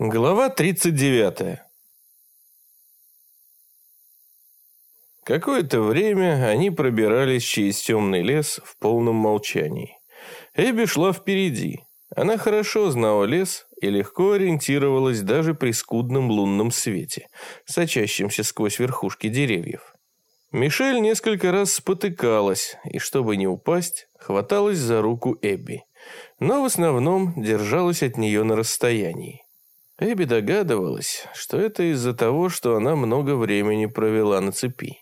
Глава 39. Какое-то время они пробирались через темный лес в полном молчании. Эбби шла впереди. Она хорошо знала лес и легко ориентировалась даже при скудном лунном свете, сочащемся сквозь верхушки деревьев. Мишель несколько раз спотыкалась и, чтобы не упасть, хваталась за руку Эбби, но в основном держалась от нее на расстоянии. Эбби догадывалась, что это из-за того, что она много времени провела на цепи.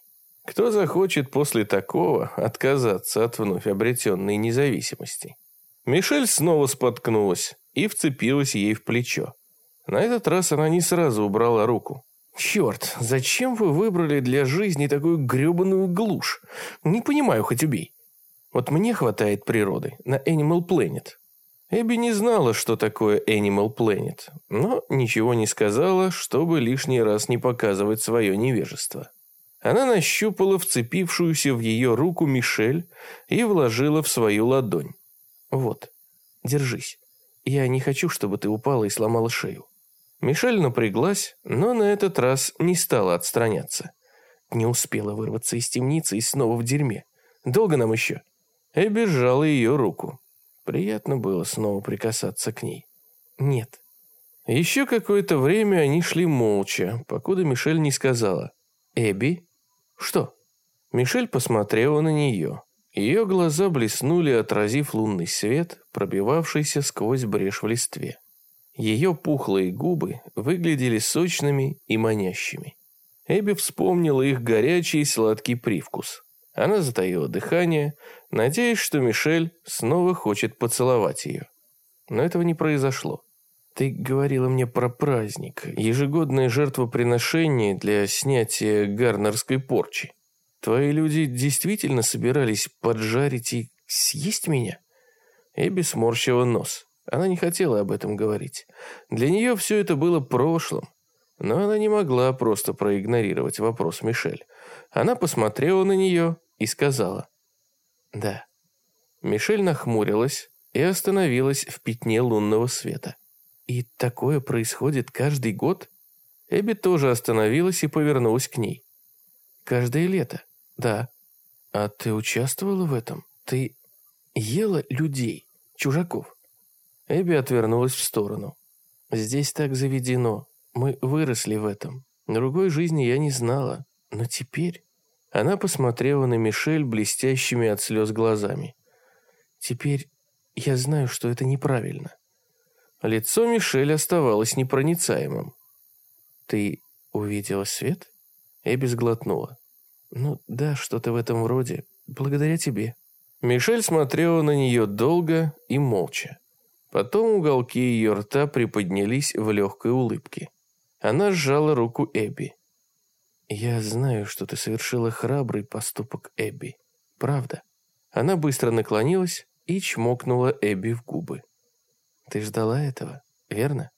Кто захочет после такого отказаться от вновь обретенной независимости? Мишель снова споткнулась и вцепилась ей в плечо. На этот раз она не сразу убрала руку. «Черт, зачем вы выбрали для жизни такую гребаную глушь? Не понимаю, хоть убей. Вот мне хватает природы на Animal Planet, Эбби не знала, что такое Animal Planet, но ничего не сказала, чтобы лишний раз не показывать свое невежество. Она нащупала вцепившуюся в ее руку Мишель и вложила в свою ладонь. «Вот, держись. Я не хочу, чтобы ты упала и сломала шею». Мишель напряглась, но на этот раз не стала отстраняться. Не успела вырваться из темницы и снова в дерьме. Долго нам еще? Эбби сжала ее руку. Приятно было снова прикасаться к ней. Нет. Еще какое-то время они шли молча, покуда Мишель не сказала. «Эбби?» «Что?» Мишель посмотрела на нее. Ее глаза блеснули, отразив лунный свет, пробивавшийся сквозь брешь в листве. Ее пухлые губы выглядели сочными и манящими. Эбби вспомнила их горячий и сладкий привкус. Она затаила дыхание, надеясь, что Мишель снова хочет поцеловать ее. Но этого не произошло. Ты говорила мне про праздник, ежегодное жертвоприношение для снятия гарнерской порчи. Твои люди действительно собирались поджарить и съесть меня? Эбби сморщила нос. Она не хотела об этом говорить. Для нее все это было прошлым. Но она не могла просто проигнорировать вопрос Мишель. Она посмотрела на нее и сказала «Да». Мишель нахмурилась и остановилась в пятне лунного света. «И такое происходит каждый год?» Эбби тоже остановилась и повернулась к ней. «Каждое лето, да. А ты участвовала в этом? Ты ела людей, чужаков?» Эбби отвернулась в сторону. «Здесь так заведено. Мы выросли в этом. Другой жизни я не знала. Но теперь...» Она посмотрела на Мишель блестящими от слез глазами. «Теперь я знаю, что это неправильно». Лицо Мишель оставалось непроницаемым. «Ты увидела свет?» Эбби сглотнула. «Ну да, что-то в этом роде. Благодаря тебе». Мишель смотрела на нее долго и молча. Потом уголки ее рта приподнялись в легкой улыбке. Она сжала руку Эбби. «Я знаю, что ты совершила храбрый поступок, Эбби. Правда». Она быстро наклонилась и чмокнула Эбби в губы. «Ты ждала этого, верно?»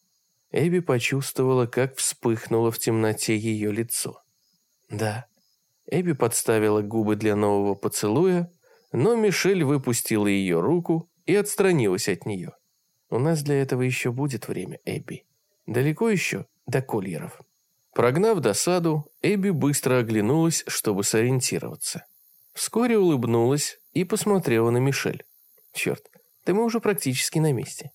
Эбби почувствовала, как вспыхнуло в темноте ее лицо. «Да». Эбби подставила губы для нового поцелуя, но Мишель выпустила ее руку и отстранилась от нее. «У нас для этого еще будет время, Эбби. Далеко еще до кольеров». Прогнав досаду, Эбби быстро оглянулась, чтобы сориентироваться. Вскоре улыбнулась и посмотрела на Мишель. «Черт, да мы уже практически на месте».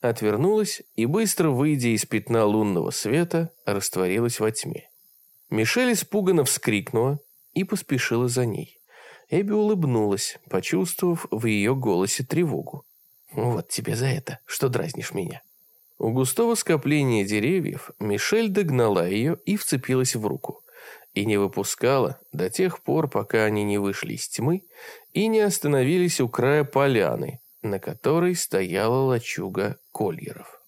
Отвернулась и, быстро выйдя из пятна лунного света, растворилась во тьме. Мишель испуганно вскрикнула и поспешила за ней. Эбби улыбнулась, почувствовав в ее голосе тревогу. «Вот тебе за это, что дразнишь меня». У густого скопления деревьев Мишель догнала ее и вцепилась в руку. И не выпускала до тех пор, пока они не вышли из тьмы и не остановились у края поляны, на которой стояла лачуга кольеров.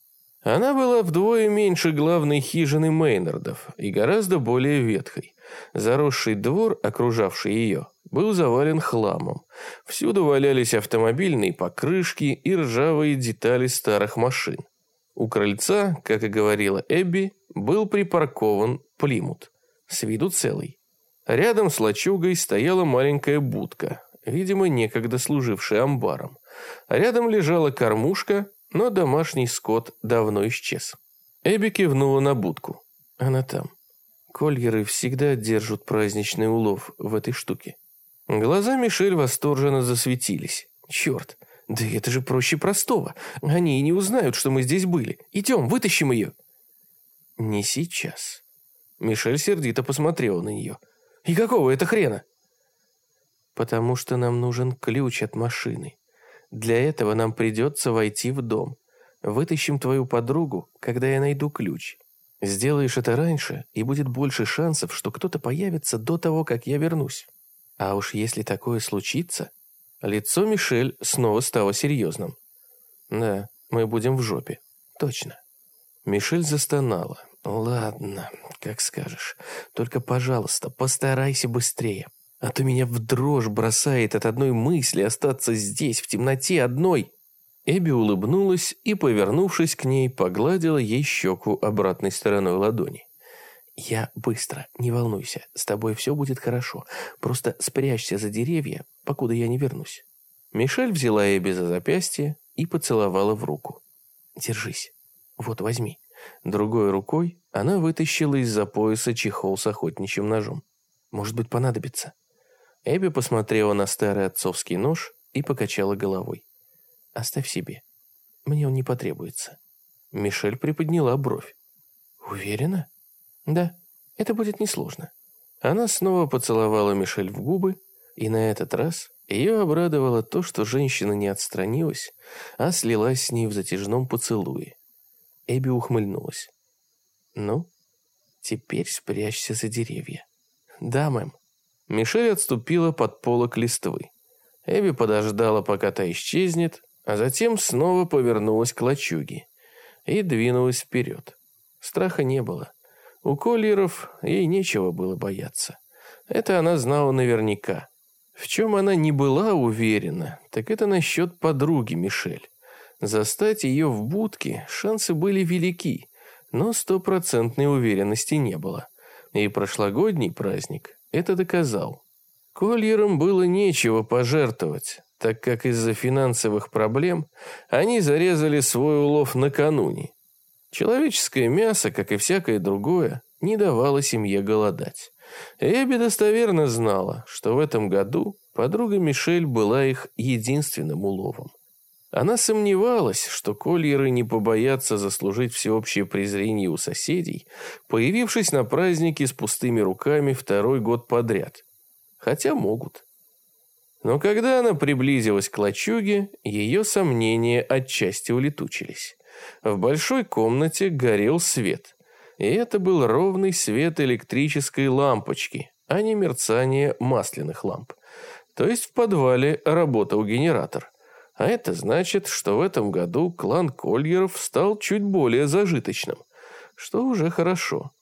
Она была вдвое меньше главной хижины Мейнардов и гораздо более ветхой. Заросший двор, окружавший ее, был завален хламом. Всюду валялись автомобильные покрышки и ржавые детали старых машин. У крыльца, как и говорила Эбби, был припаркован плимут, с виду целый. Рядом с лачугой стояла маленькая будка, видимо, некогда служившая амбаром. Рядом лежала кормушка, но домашний скот давно исчез. Эбби кивнула на будку. Она там. Кольеры всегда держат праздничный улов в этой штуке. Глаза Мишель восторженно засветились. Черт, да это же проще простого. Они и не узнают, что мы здесь были. Идем, вытащим ее. Не сейчас. Мишель сердито посмотрела на нее. И какого это хрена? Потому что нам нужен ключ от машины. Для этого нам придется войти в дом. Вытащим твою подругу, когда я найду ключ. Сделаешь это раньше, и будет больше шансов, что кто-то появится до того, как я вернусь. А уж если такое случится... Лицо Мишель снова стало серьезным. Да, мы будем в жопе. Точно. Мишель застонала. Ладно, как скажешь. Только, пожалуйста, постарайся быстрее. А то меня в дрожь бросает от одной мысли остаться здесь, в темноте одной. Эбби улыбнулась и, повернувшись к ней, погладила ей щеку обратной стороной ладони. «Я быстро, не волнуйся, с тобой все будет хорошо. Просто спрячься за деревья, покуда я не вернусь». Мишель взяла Эбби за запястье и поцеловала в руку. «Держись. Вот, возьми». Другой рукой она вытащила из-за пояса чехол с охотничьим ножом. «Может быть, понадобится». Эбби посмотрела на старый отцовский нож и покачала головой. Оставь себе. Мне он не потребуется». Мишель приподняла бровь. «Уверена?» «Да, это будет несложно». Она снова поцеловала Мишель в губы, и на этот раз ее обрадовало то, что женщина не отстранилась, а слилась с ней в затяжном поцелуе. Эбби ухмыльнулась. «Ну, теперь спрячься за деревья». «Да, мэм». Мишель отступила под полок листвы. Эбби подождала, пока та исчезнет, а затем снова повернулась к лачуге и двинулась вперед. Страха не было. У Коллеров ей нечего было бояться. Это она знала наверняка. В чем она не была уверена, так это насчет подруги Мишель. Застать ее в будке шансы были велики, но стопроцентной уверенности не было. И прошлогодний праздник это доказал. Кольерам было нечего пожертвовать, так как из-за финансовых проблем они зарезали свой улов накануне. Человеческое мясо, как и всякое другое, не давало семье голодать. Эбби достоверно знала, что в этом году подруга Мишель была их единственным уловом. Она сомневалась, что кольеры не побоятся заслужить всеобщее презрение у соседей, появившись на празднике с пустыми руками второй год подряд. Хотя могут. Но когда она приблизилась к лачуге, ее сомнения отчасти улетучились. В большой комнате горел свет. И это был ровный свет электрической лампочки, а не мерцание масляных ламп. То есть в подвале работал генератор. А это значит, что в этом году клан Кольеров стал чуть более зажиточным, что уже хорошо.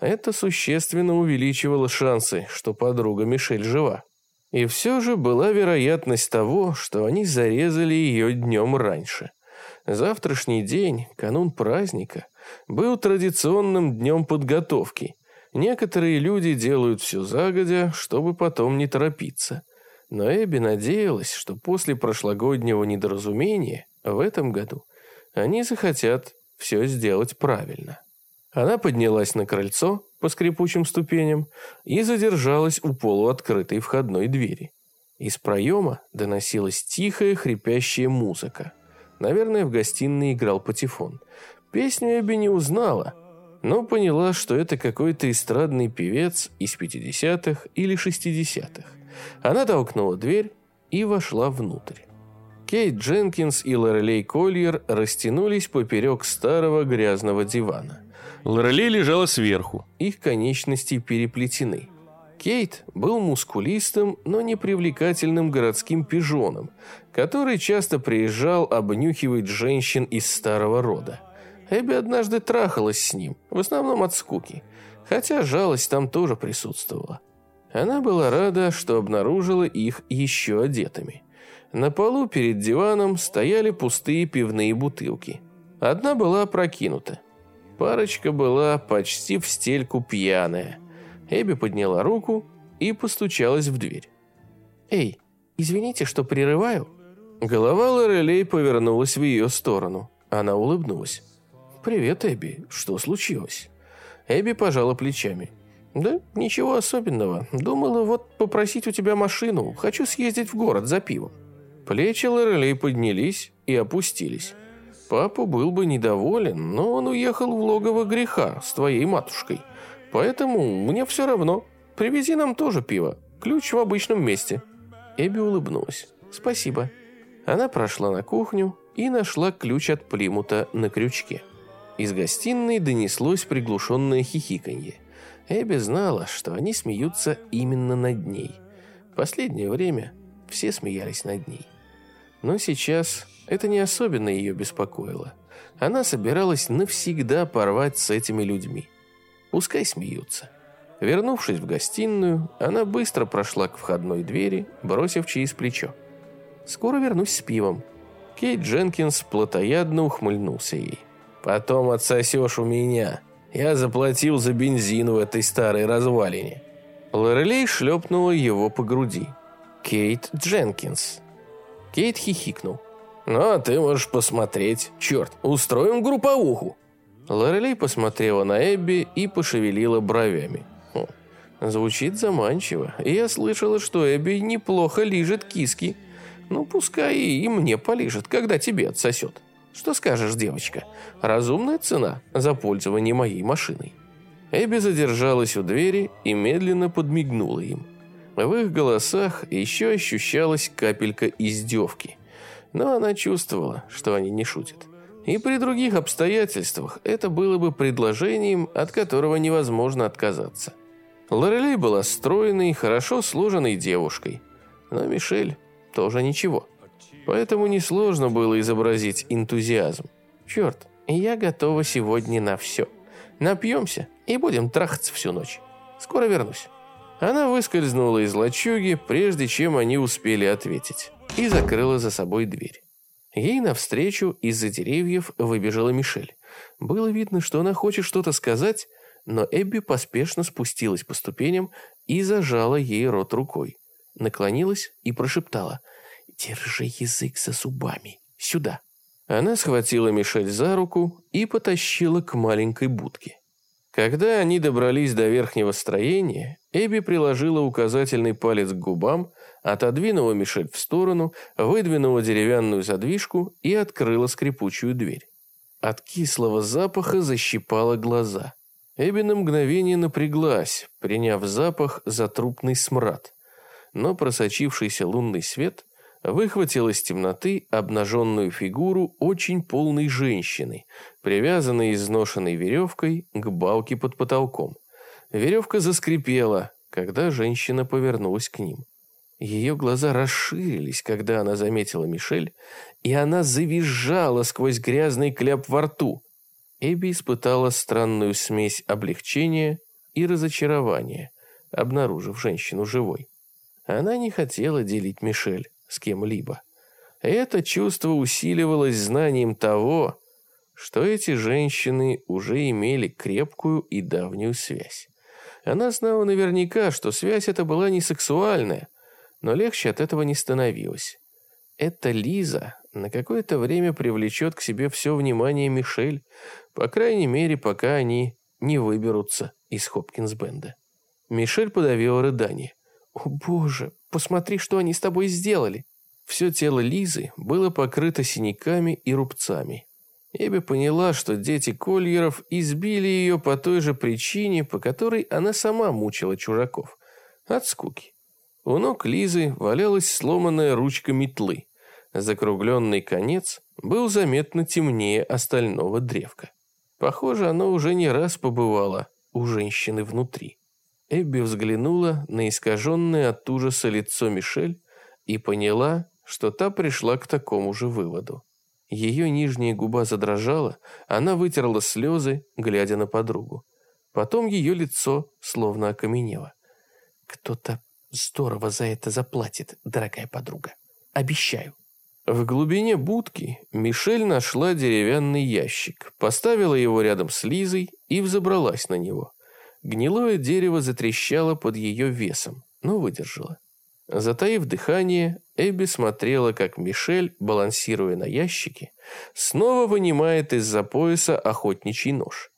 Это существенно увеличивало шансы, что подруга Мишель жива. И все же была вероятность того, что они зарезали ее днем раньше. Завтрашний день, канун праздника, был традиционным днем подготовки. Некоторые люди делают все загодя, чтобы потом не торопиться. Но Эбби надеялась, что после прошлогоднего недоразумения в этом году они захотят все сделать правильно. Она поднялась на крыльцо по скрипучим ступеням и задержалась у полуоткрытой входной двери. Из проема доносилась тихая хрипящая музыка. Наверное, в гостиной играл патефон. Песню Эбби не узнала, но поняла, что это какой-то эстрадный певец из 50-х или 60-х. Она толкнула дверь и вошла внутрь. Кейт Дженкинс и Лорелей Кольер растянулись поперек старого грязного дивана. Лорелей лежала сверху. Их конечности переплетены. Кейт был мускулистым, но непривлекательным городским пижоном, который часто приезжал обнюхивать женщин из старого рода. Эбби однажды трахалась с ним, в основном от скуки, хотя жалость там тоже присутствовала. Она была рада, что обнаружила их еще одетыми. На полу перед диваном стояли пустые пивные бутылки. Одна была опрокинута. Парочка была почти в стельку пьяная. Эбби подняла руку и постучалась в дверь. «Эй, извините, что прерываю?» Голова Лорелей повернулась в ее сторону. Она улыбнулась. «Привет, Эбби. Что случилось?» Эбби пожала плечами. «Да ничего особенного. Думала вот попросить у тебя машину. Хочу съездить в город за пивом». Плечи Лорелей поднялись и опустились. Папа был бы недоволен, но он уехал в логово греха с твоей матушкой. Поэтому мне все равно. Привези нам тоже пиво. Ключ в обычном месте». Эбби улыбнулась. «Спасибо». Она прошла на кухню и нашла ключ от Плимута на крючке. Из гостиной донеслось приглушенное хихиканье. Эбби знала, что они смеются именно над ней. В последнее время все смеялись над ней. Но сейчас это не особенно ее беспокоило. Она собиралась навсегда порвать с этими людьми. Пускай смеются. Вернувшись в гостиную, она быстро прошла к входной двери, бросив через плечо. «Скоро вернусь с пивом». Кейт Дженкинс плотоядно ухмыльнулся ей. «Потом отсосешь у меня. Я заплатил за бензин в этой старой развалине». Лорелей шлепнула его по груди. «Кейт Дженкинс». Кейт хихикнул. «Ну, а ты можешь посмотреть. Черт, устроим групповуху». Лорелей посмотрела на Эбби и пошевелила бровями. Хм, звучит заманчиво. Я слышала, что Эбби неплохо лижет киски. Ну, пускай и мне полижет, когда тебе отсосет. Что скажешь, девочка? Разумная цена за пользование моей машиной. Эбби задержалась у двери и медленно подмигнула им. В их голосах еще ощущалась капелька издевки но она чувствовала, что они не шутят. И при других обстоятельствах это было бы предложением, от которого невозможно отказаться. Лорелей была стройной, хорошо сложенной девушкой, но Мишель тоже ничего. Поэтому несложно было изобразить энтузиазм. Черт, я готова сегодня на все. Напьемся и будем трахаться всю ночь. Скоро вернусь. Она выскользнула из лачуги, прежде чем они успели ответить и закрыла за собой дверь. Ей навстречу из-за деревьев выбежала Мишель. Было видно, что она хочет что-то сказать, но Эбби поспешно спустилась по ступеням и зажала ей рот рукой. Наклонилась и прошептала «Держи язык за зубами. Сюда». Она схватила Мишель за руку и потащила к маленькой будке. Когда они добрались до верхнего строения, Эбби приложила указательный палец к губам, отодвинула Мишель в сторону, выдвинула деревянную задвижку и открыла скрипучую дверь. От кислого запаха защипала глаза. Эбби на мгновение напряглась, приняв запах за трупный смрад. Но просочившийся лунный свет выхватил из темноты обнаженную фигуру очень полной женщины, привязанной изношенной веревкой к балке под потолком. Веревка заскрипела, когда женщина повернулась к ним. Ее глаза расширились, когда она заметила Мишель, и она завизжала сквозь грязный кляп во рту. Эбби испытала странную смесь облегчения и разочарования, обнаружив женщину живой. Она не хотела делить Мишель с кем-либо. Это чувство усиливалось знанием того, что эти женщины уже имели крепкую и давнюю связь. Она знала наверняка, что связь эта была не сексуальная, но легче от этого не становилось. Эта Лиза на какое-то время привлечет к себе все внимание Мишель, по крайней мере, пока они не выберутся из Хопкинс-бенда. Мишель подавила рыдание. «О боже, посмотри, что они с тобой сделали!» Все тело Лизы было покрыто синяками и рубцами. Эбби поняла, что дети Кольеров избили ее по той же причине, по которой она сама мучила чужаков. От скуки. У ног Лизы валялась сломанная ручка метлы. Закругленный конец был заметно темнее остального древка. Похоже, оно уже не раз побывало у женщины внутри. Эбби взглянула на искаженное от ужаса лицо Мишель и поняла, что та пришла к такому же выводу. Ее нижняя губа задрожала, она вытерла слезы, глядя на подругу. Потом ее лицо словно окаменело. «Кто-то Здорово за это заплатит, дорогая подруга. Обещаю. В глубине будки Мишель нашла деревянный ящик, поставила его рядом с Лизой и взобралась на него. Гнилое дерево затрещало под ее весом, но выдержало. Затаив дыхание, Эбби смотрела, как Мишель, балансируя на ящике, снова вынимает из-за пояса охотничий нож.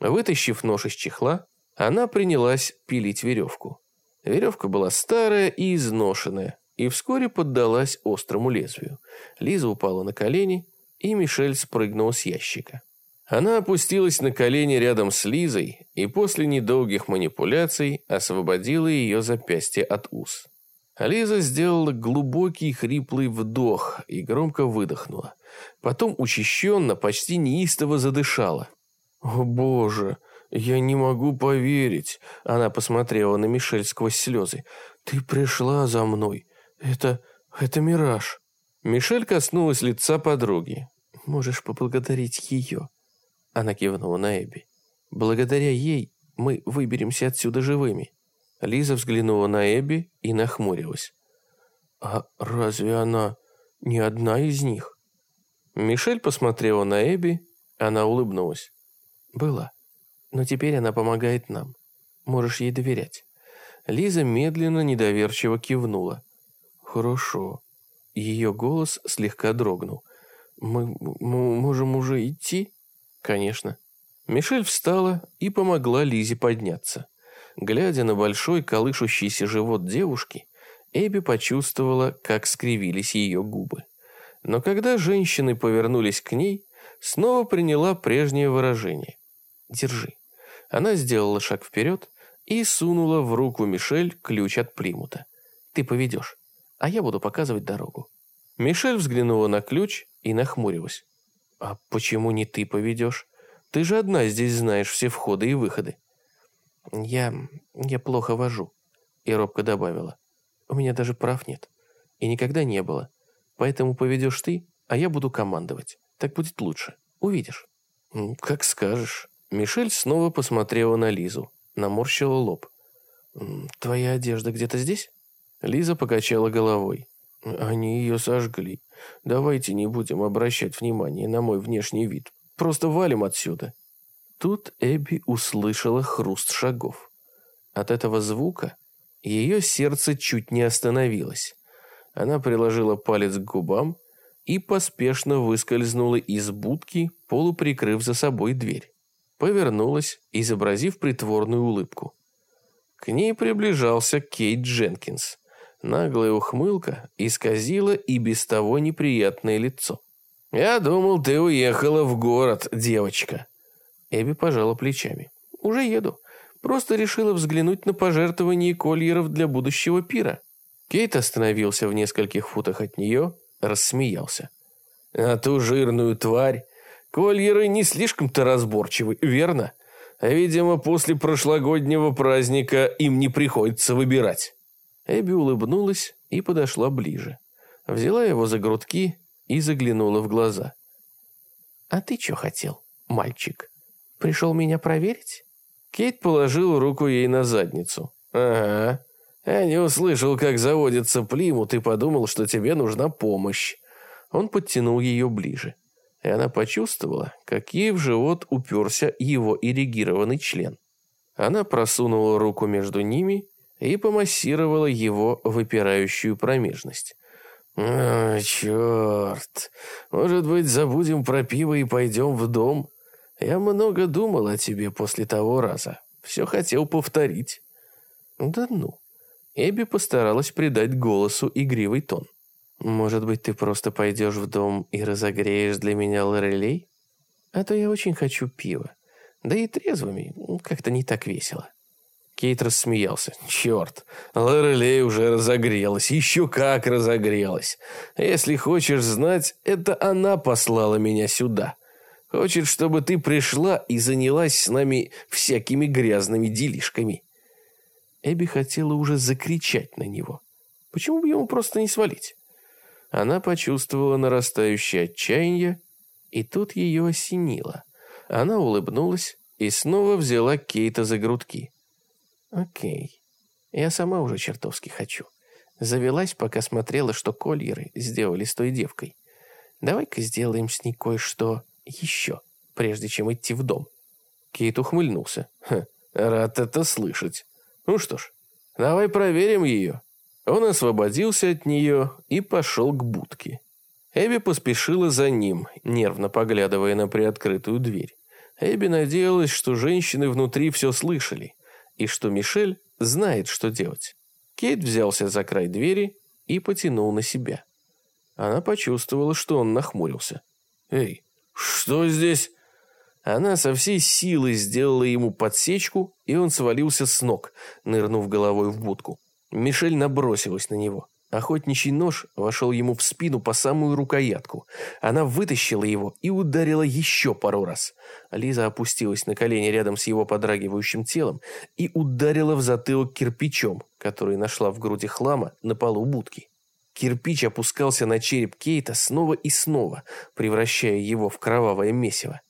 Вытащив нож из чехла, она принялась пилить веревку. Веревка была старая и изношенная, и вскоре поддалась острому лезвию. Лиза упала на колени, и Мишель спрыгнул с ящика. Она опустилась на колени рядом с Лизой и после недолгих манипуляций освободила ее запястье от уз. Лиза сделала глубокий хриплый вдох и громко выдохнула. Потом учащенно, почти неистово задышала. «О боже, я не могу поверить!» Она посмотрела на Мишель сквозь слезы. «Ты пришла за мной. Это... это мираж». Мишель коснулась лица подруги. «Можешь поблагодарить ее». Она кивнула на Эбби. «Благодаря ей мы выберемся отсюда живыми». Лиза взглянула на Эбби и нахмурилась. «А разве она не одна из них?» Мишель посмотрела на Эбби, она улыбнулась. «Была. Но теперь она помогает нам. Можешь ей доверять». Лиза медленно, недоверчиво кивнула. «Хорошо». Ее голос слегка дрогнул. «Мы, мы можем уже идти?» «Конечно». Мишель встала и помогла Лизе подняться. Глядя на большой колышущийся живот девушки, Эбби почувствовала, как скривились ее губы. Но когда женщины повернулись к ней, снова приняла прежнее выражение. «Держи». Она сделала шаг вперед и сунула в руку Мишель ключ от примута. «Ты поведешь, а я буду показывать дорогу». Мишель взглянула на ключ и нахмурилась. «А почему не ты поведешь? Ты же одна здесь знаешь все входы и выходы». «Я... я плохо вожу», — и робко добавила. «У меня даже прав нет. И никогда не было. Поэтому поведешь ты, а я буду командовать. Так будет лучше. Увидишь». «Как скажешь». Мишель снова посмотрела на Лизу, наморщила лоб. «Твоя одежда где-то здесь?» Лиза покачала головой. «Они ее сожгли. Давайте не будем обращать внимания на мой внешний вид. Просто валим отсюда». Тут Эбби услышала хруст шагов. От этого звука ее сердце чуть не остановилось. Она приложила палец к губам и поспешно выскользнула из будки, полуприкрыв за собой дверь. Повернулась, изобразив притворную улыбку. К ней приближался Кейт Дженкинс. Наглая ухмылка исказила и без того неприятное лицо. «Я думал, ты уехала в город, девочка», Эбби пожала плечами. «Уже еду. Просто решила взглянуть на пожертвования кольеров для будущего пира». Кейт остановился в нескольких футах от нее, рассмеялся. «А ту жирную тварь! Кольеры не слишком-то разборчивы, верно? Видимо, после прошлогоднего праздника им не приходится выбирать». Эбби улыбнулась и подошла ближе. Взяла его за грудки и заглянула в глаза. «А ты что хотел, мальчик?» Пришел меня проверить?» Кейт положил руку ей на задницу. «Ага. Я не услышал, как заводится Плимут, и подумал, что тебе нужна помощь». Он подтянул ее ближе. И она почувствовала, как ей в живот уперся его ирригированный член. Она просунула руку между ними и помассировала его выпирающую промежность. «А, черт! Может быть, забудем про пиво и пойдем в дом?» Я много думал о тебе после того раза. Все хотел повторить». «Да ну». Эбби постаралась придать голосу игривый тон. «Может быть, ты просто пойдешь в дом и разогреешь для меня лорелей? А то я очень хочу пива. Да и трезвыми как-то не так весело». Кейт рассмеялся. «Черт, Лорелей уже разогрелась, еще как разогрелась. Если хочешь знать, это она послала меня сюда. Хочет, чтобы ты пришла и занялась с нами всякими грязными делишками». Эбби хотела уже закричать на него. Почему бы ему просто не свалить? Она почувствовала нарастающее отчаяние, и тут ее осенило. Она улыбнулась и снова взяла Кейта за грудки. «Окей, я сама уже чертовски хочу. Завелась, пока смотрела, что кольеры сделали с той девкой. Давай-ка сделаем с ней кое-что еще, прежде чем идти в дом. Кейт ухмыльнулся. Ха, рад это слышать. Ну что ж, давай проверим ее. Он освободился от нее и пошел к будке. Эбби поспешила за ним, нервно поглядывая на приоткрытую дверь. Эбби надеялась, что женщины внутри все слышали, и что Мишель знает, что делать. Кейт взялся за край двери и потянул на себя. Она почувствовала, что он нахмурился. «Эй, что здесь?» Она со всей силы сделала ему подсечку, и он свалился с ног, нырнув головой в будку. Мишель набросилась на него. Охотничий нож вошел ему в спину по самую рукоятку. Она вытащила его и ударила еще пару раз. Лиза опустилась на колени рядом с его подрагивающим телом и ударила в затылок кирпичом, который нашла в груди хлама на полу будки. Кирпич опускался на череп Кейта снова и снова, превращая его в кровавое месиво.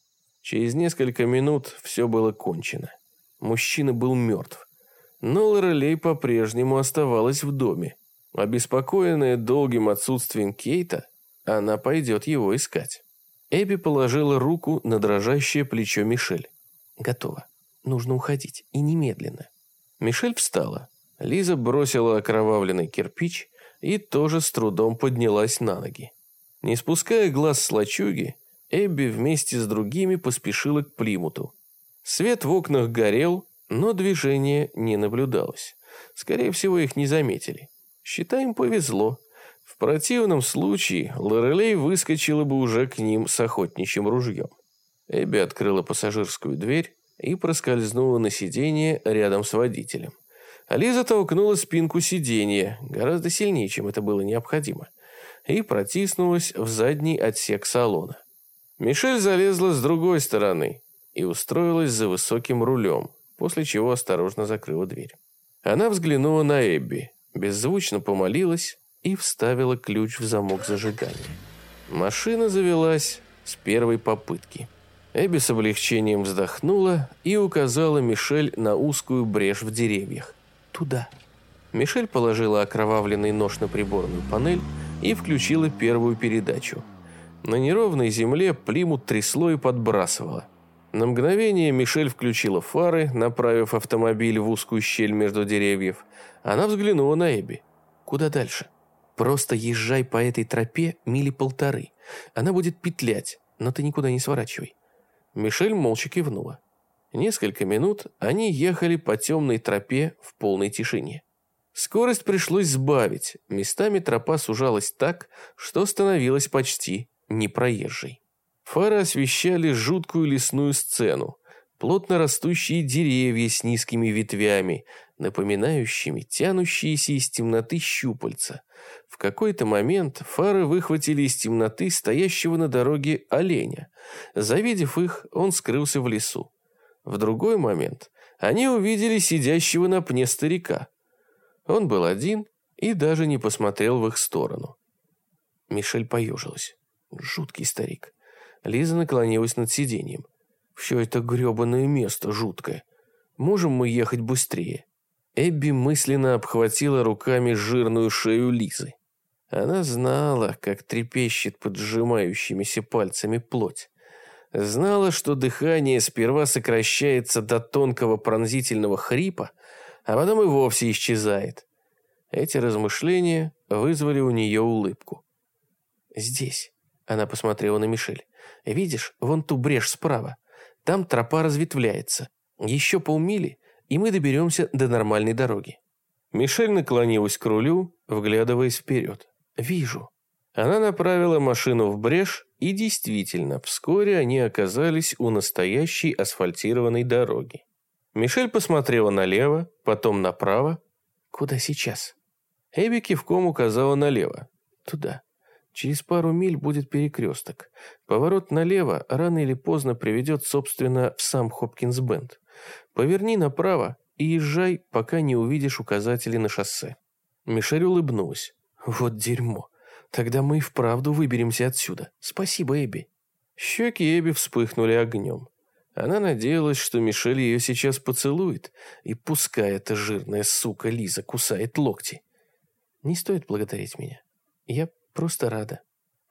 Через несколько минут все было кончено. Мужчина был мертв. Но Лорелей по-прежнему оставалась в доме. Обеспокоенная долгим отсутствием Кейта, она пойдет его искать. Эбби положила руку на дрожащее плечо Мишель. «Готово. Нужно уходить. И немедленно». Мишель встала. Лиза бросила окровавленный кирпич и тоже с трудом поднялась на ноги. Не спуская глаз с лачуги, Эбби вместе с другими поспешила к Плимуту. Свет в окнах горел, но движения не наблюдалось. Скорее всего, их не заметили. Считай, им повезло. В противном случае Лорелей выскочила бы уже к ним с охотничьим ружьем. Эбби открыла пассажирскую дверь и проскользнула на сиденье рядом с водителем. Ализа толкнула спинку сиденья, гораздо сильнее, чем это было необходимо, и протиснулась в задний отсек салона. Мишель залезла с другой стороны и устроилась за высоким рулем, после чего осторожно закрыла дверь. Она взглянула на Эбби, беззвучно помолилась и вставила ключ в замок зажигания. Машина завелась с первой попытки. Эбби с облегчением вздохнула и указала Мишель на узкую брешь в деревьях. «Туда». Мишель положила окровавленный нож на приборную панель и включила первую передачу – на неровной земле Плимут трясло и подбрасывало. На мгновение Мишель включила фары, направив автомобиль в узкую щель между деревьев. Она взглянула на Эбби. «Куда дальше?» «Просто езжай по этой тропе мили полторы. Она будет петлять, но ты никуда не сворачивай». Мишель молча кивнула. Несколько минут они ехали по темной тропе в полной тишине. Скорость пришлось сбавить. Местами тропа сужалась так, что становилась почти непроезжей. Фары освещали жуткую лесную сцену, плотно растущие деревья с низкими ветвями, напоминающими тянущиеся из темноты щупальца. В какой-то момент фары выхватили из темноты стоящего на дороге оленя. Завидев их, он скрылся в лесу. В другой момент они увидели сидящего на пне старика. Он был один и даже не посмотрел в их сторону. Мишель поежилась. Жуткий старик. Лиза наклонилась над сиденьем. Все это гребаное место жуткое. Можем мы ехать быстрее? Эбби мысленно обхватила руками жирную шею Лизы. Она знала, как трепещет под сжимающимися пальцами плоть. Знала, что дыхание сперва сокращается до тонкого пронзительного хрипа, а потом и вовсе исчезает. Эти размышления вызвали у нее улыбку. «Здесь», она посмотрела на Мишель. «Видишь, вон ту брешь справа. Там тропа разветвляется. Еще полмили, и мы доберемся до нормальной дороги». Мишель наклонилась к рулю, вглядываясь вперед. «Вижу». Она направила машину в брешь, и действительно, вскоре они оказались у настоящей асфальтированной дороги. Мишель посмотрела налево, потом направо. «Куда сейчас?» Эбби кивком указала налево. «Туда». Через пару миль будет перекресток. Поворот налево рано или поздно приведет, собственно, в сам Хопкинс-Бенд. Поверни направо и езжай, пока не увидишь указатели на шоссе». Мишель улыбнулась. «Вот дерьмо. Тогда мы и вправду выберемся отсюда. Спасибо, Эбби». Щеки Эбби вспыхнули огнем. Она надеялась, что Мишель ее сейчас поцелует, и пускай эта жирная сука Лиза кусает локти. «Не стоит благодарить меня. Я Просто рада.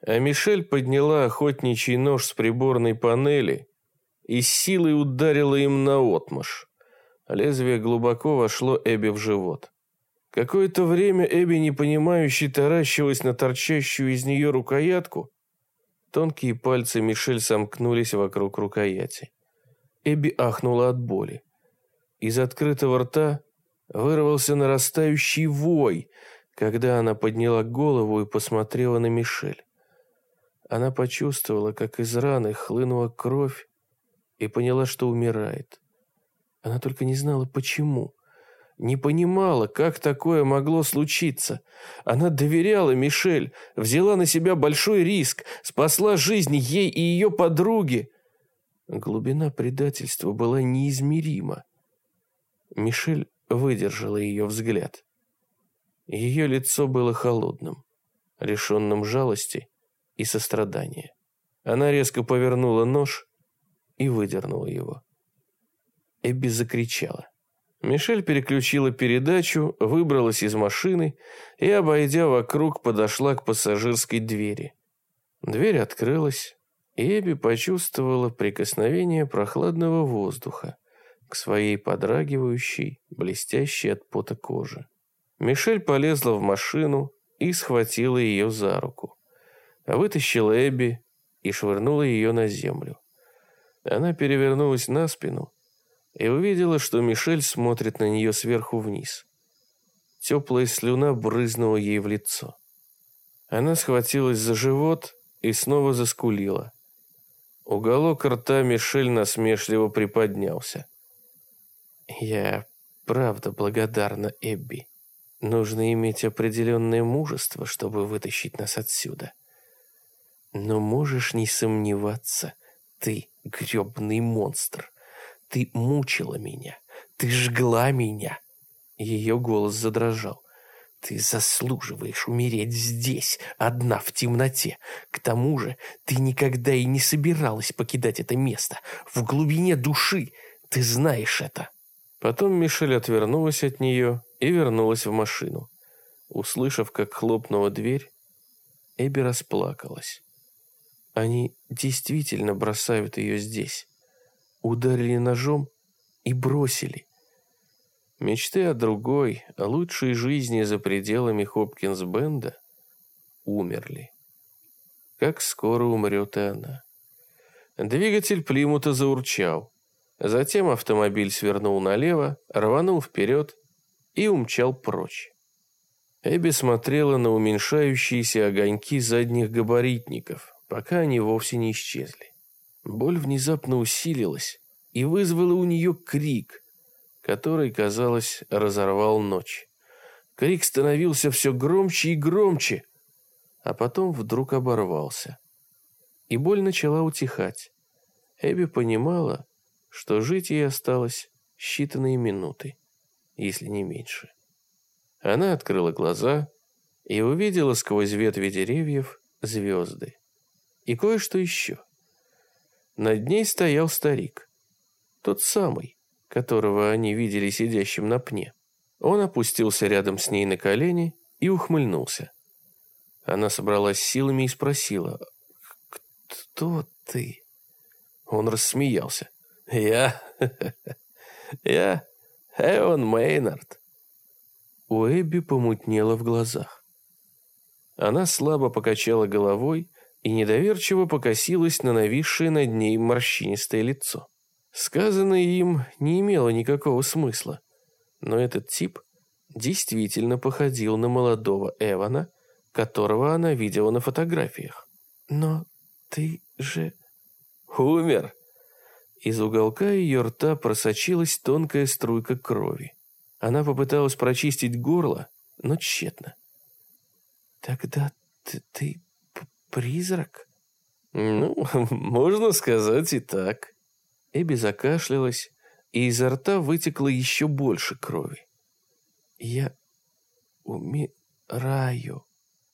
А Мишель подняла охотничий нож с приборной панели и силой ударила им на отмаш. Лезвие глубоко вошло Эбби в живот. Какое-то время Эбби, непонимающе, таращилась на торчащую из нее рукоятку. Тонкие пальцы Мишель сомкнулись вокруг рукояти. Эбби ахнула от боли. Из открытого рта вырвался нарастающий вой, когда она подняла голову и посмотрела на Мишель. Она почувствовала, как из раны хлынула кровь и поняла, что умирает. Она только не знала, почему. Не понимала, как такое могло случиться. Она доверяла Мишель, взяла на себя большой риск, спасла жизнь ей и ее подруге. Глубина предательства была неизмерима. Мишель выдержала ее взгляд. Ее лицо было холодным, лишенным жалости и сострадания. Она резко повернула нож и выдернула его. Эбби закричала. Мишель переключила передачу, выбралась из машины и, обойдя вокруг, подошла к пассажирской двери. Дверь открылась, и Эбби почувствовала прикосновение прохладного воздуха к своей подрагивающей, блестящей от пота коже. Мишель полезла в машину и схватила ее за руку. Вытащила Эбби и швырнула ее на землю. Она перевернулась на спину и увидела, что Мишель смотрит на нее сверху вниз. Теплая слюна брызнула ей в лицо. Она схватилась за живот и снова заскулила. Уголок рта Мишель насмешливо приподнялся. «Я правда благодарна Эбби. Нужно иметь определенное мужество, чтобы вытащить нас отсюда. Но можешь не сомневаться, ты гребный монстр. Ты мучила меня, ты жгла меня». Ее голос задрожал. Ты заслуживаешь умереть здесь, одна в темноте. К тому же ты никогда и не собиралась покидать это место. В глубине души ты знаешь это. Потом Мишель отвернулась от нее и вернулась в машину. Услышав, как хлопнула дверь, Эбби расплакалась. Они действительно бросают ее здесь. Ударили ножом и бросили. Мечты о другой, о лучшей жизни за пределами Хопкинс-Бенда умерли. Как скоро умрет и она. Двигатель Плимута заурчал. Затем автомобиль свернул налево, рванул вперед и умчал прочь. Эбби смотрела на уменьшающиеся огоньки задних габаритников, пока они вовсе не исчезли. Боль внезапно усилилась и вызвала у нее крик, который, казалось, разорвал ночь. Крик становился все громче и громче, а потом вдруг оборвался. И боль начала утихать. Эбби понимала, что жить ей осталось считанные минуты, если не меньше. Она открыла глаза и увидела сквозь ветви деревьев звезды. И кое-что еще. Над ней стоял старик. Тот самый, которого они видели сидящим на пне. Он опустился рядом с ней на колени и ухмыльнулся. Она собралась силами и спросила, «Кто ты?» Он рассмеялся. «Я... я Эван Мейнард». У Эбби помутнело в глазах. Она слабо покачала головой и недоверчиво покосилась на нависшее над ней морщинистое лицо. Сказанное им не имело никакого смысла, но этот тип действительно походил на молодого Эвана, которого она видела на фотографиях. «Но ты же...» «Умер!» Из уголка ее рта просочилась тонкая струйка крови. Она попыталась прочистить горло, но тщетно. «Тогда ты, ты призрак?» «Ну, можно сказать и так». Эбби закашлялась, и изо рта вытекло еще больше крови. «Я умираю».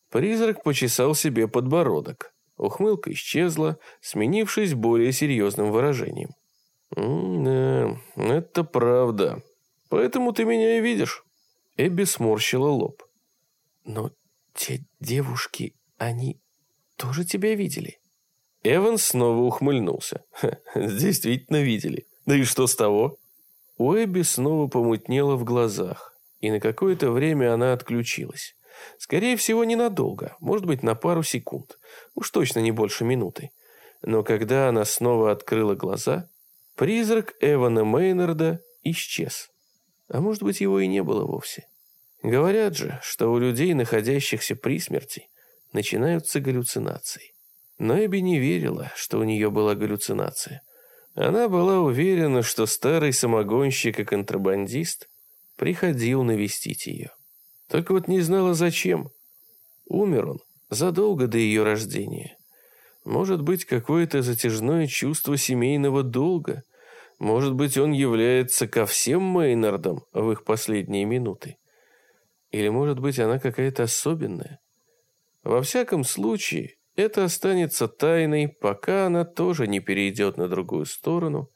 Призрак почесал себе подбородок. Ухмылка исчезла, сменившись более серьезным выражением. «Да, это правда. Поэтому ты меня и видишь». Эбби сморщила лоб. «Но те девушки, они тоже тебя видели?» Эван снова ухмыльнулся. «Действительно видели. Да и что с того?» У Эбби снова помутнело в глазах, и на какое-то время она отключилась. Скорее всего, ненадолго, может быть, на пару секунд. Уж точно не больше минуты. Но когда она снова открыла глаза, призрак Эвана Мейнарда исчез. А может быть, его и не было вовсе. Говорят же, что у людей, находящихся при смерти, начинаются галлюцинации. Но Эбби не верила, что у нее была галлюцинация. Она была уверена, что старый самогонщик и контрабандист приходил навестить ее. Только вот не знала зачем. Умер он задолго до ее рождения. Может быть, какое-то затяжное чувство семейного долга. Может быть, он является ко всем Мейнардам в их последние минуты. Или, может быть, она какая-то особенная. Во всяком случае, это останется тайной, пока она тоже не перейдет на другую сторону,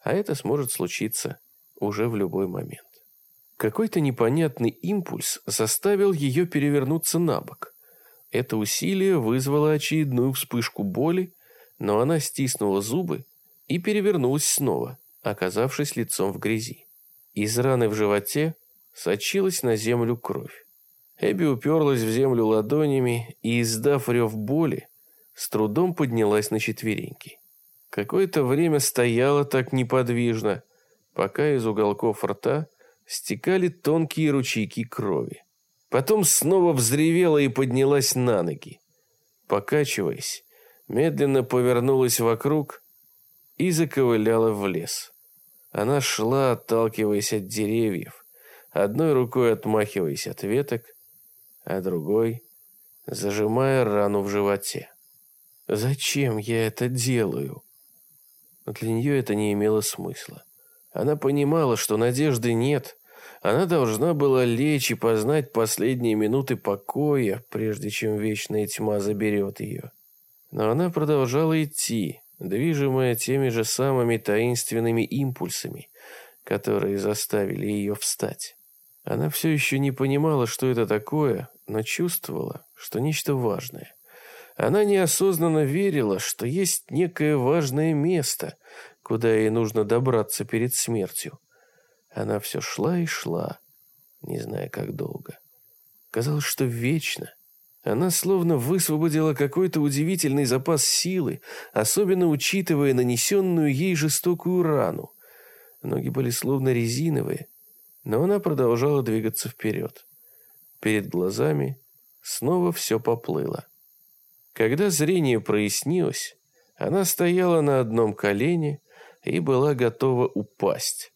а это сможет случиться уже в любой момент. Какой-то непонятный импульс заставил ее перевернуться на бок. Это усилие вызвало очередную вспышку боли, но она стиснула зубы и перевернулась снова, оказавшись лицом в грязи. Из раны в животе сочилась на землю кровь. Эбби уперлась в землю ладонями и, издав рев боли, с трудом поднялась на четвереньки. Какое-то время стояла так неподвижно, пока из уголков рта стекали тонкие ручейки крови. Потом снова взревела и поднялась на ноги. Покачиваясь, медленно повернулась вокруг и заковыляла в лес. Она шла, отталкиваясь от деревьев, одной рукой отмахиваясь от веток, а другой зажимая рану в животе. «Зачем я это делаю?» Для нее это не имело смысла. Она понимала, что надежды нет. Она должна была лечь и познать последние минуты покоя, прежде чем вечная тьма заберет ее. Но она продолжала идти, движимая теми же самыми таинственными импульсами, которые заставили ее встать. Она все еще не понимала, что это такое, но чувствовала, что нечто важное. Она неосознанно верила, что есть некое важное место, куда ей нужно добраться перед смертью. Она все шла и шла, не зная, как долго. Казалось, что вечно. Она словно высвободила какой-то удивительный запас силы, особенно учитывая нанесенную ей жестокую рану. Ноги были словно резиновые, но она продолжала двигаться вперед. Перед глазами снова все поплыло. Когда зрение прояснилось, она стояла на одном колене и была готова упасть.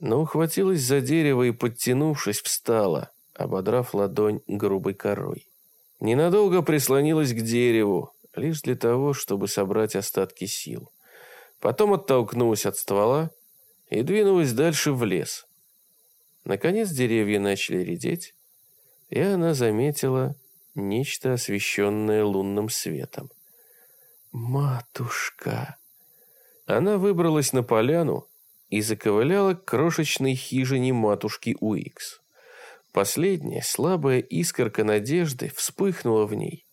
Но ухватилась за дерево и, подтянувшись, встала, ободрав ладонь грубой корой. Ненадолго прислонилась к дереву, лишь для того, чтобы собрать остатки сил. Потом оттолкнулась от ствола и двинулась дальше в лес. Наконец деревья начали редеть, и она заметила нечто освещенное лунным светом. «Матушка!» Она выбралась на поляну и заковыляла к крошечной хижине матушки Уикс. Последняя слабая искорка надежды вспыхнула в ней.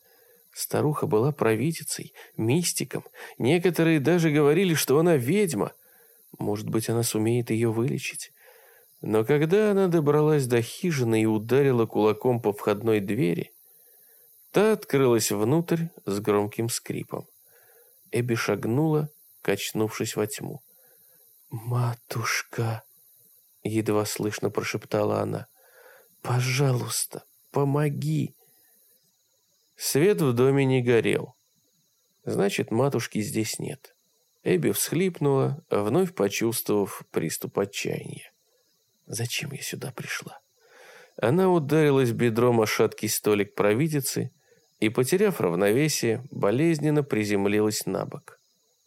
Старуха была провидицей, мистиком. Некоторые даже говорили, что она ведьма. Может быть, она сумеет ее вылечить. Но когда она добралась до хижины и ударила кулаком по входной двери, та открылась внутрь с громким скрипом. Эбби шагнула, качнувшись во тьму. «Матушка!» — едва слышно прошептала она. «Пожалуйста, помоги!» Свет в доме не горел. Значит, матушки здесь нет. Эбби всхлипнула, вновь почувствовав приступ отчаяния. Зачем я сюда пришла? Она ударилась бедром о шаткий столик провидицы и, потеряв равновесие, болезненно приземлилась на бок.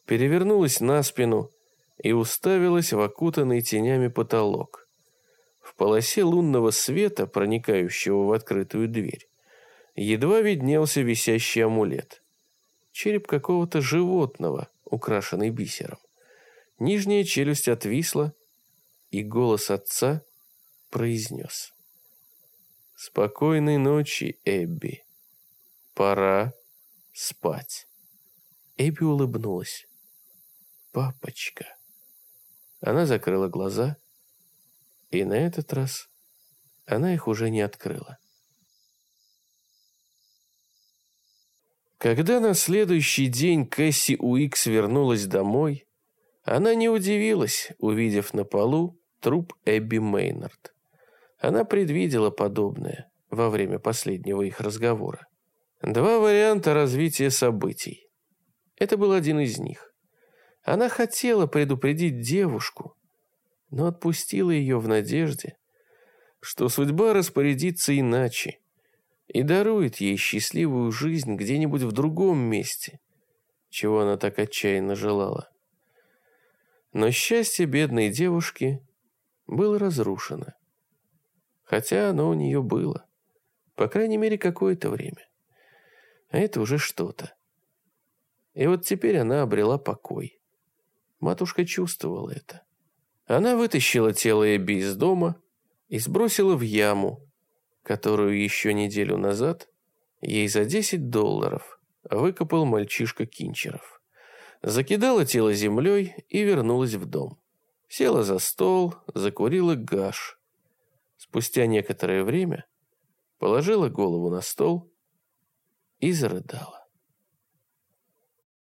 Перевернулась на спину и уставилась в окутанный тенями потолок. В полосе лунного света, проникающего в открытую дверь, едва виднелся висящий амулет. Череп какого-то животного, украшенный бисером. Нижняя челюсть отвисла, и голос отца произнес. «Спокойной ночи, Эбби. Пора спать». Эбби улыбнулась. «Папочка». Она закрыла глаза и на этот раз она их уже не открыла. Когда на следующий день Кэсси Уикс вернулась домой, она не удивилась, увидев на полу труп Эбби Мейнард. Она предвидела подобное во время последнего их разговора. Два варианта развития событий. Это был один из них. Она хотела предупредить девушку, но отпустила ее в надежде, что судьба распорядится иначе и дарует ей счастливую жизнь где-нибудь в другом месте, чего она так отчаянно желала. Но счастье бедной девушки было разрушено. Хотя оно у нее было. По крайней мере, какое-то время. А это уже что-то. И вот теперь она обрела покой. Матушка чувствовала это. Она вытащила тело Эбби из дома и сбросила в яму, которую еще неделю назад ей за 10 долларов выкопал мальчишка Кинчеров. Закидала тело землей и вернулась в дом. Села за стол, закурила гаш. Спустя некоторое время положила голову на стол и зарыдала.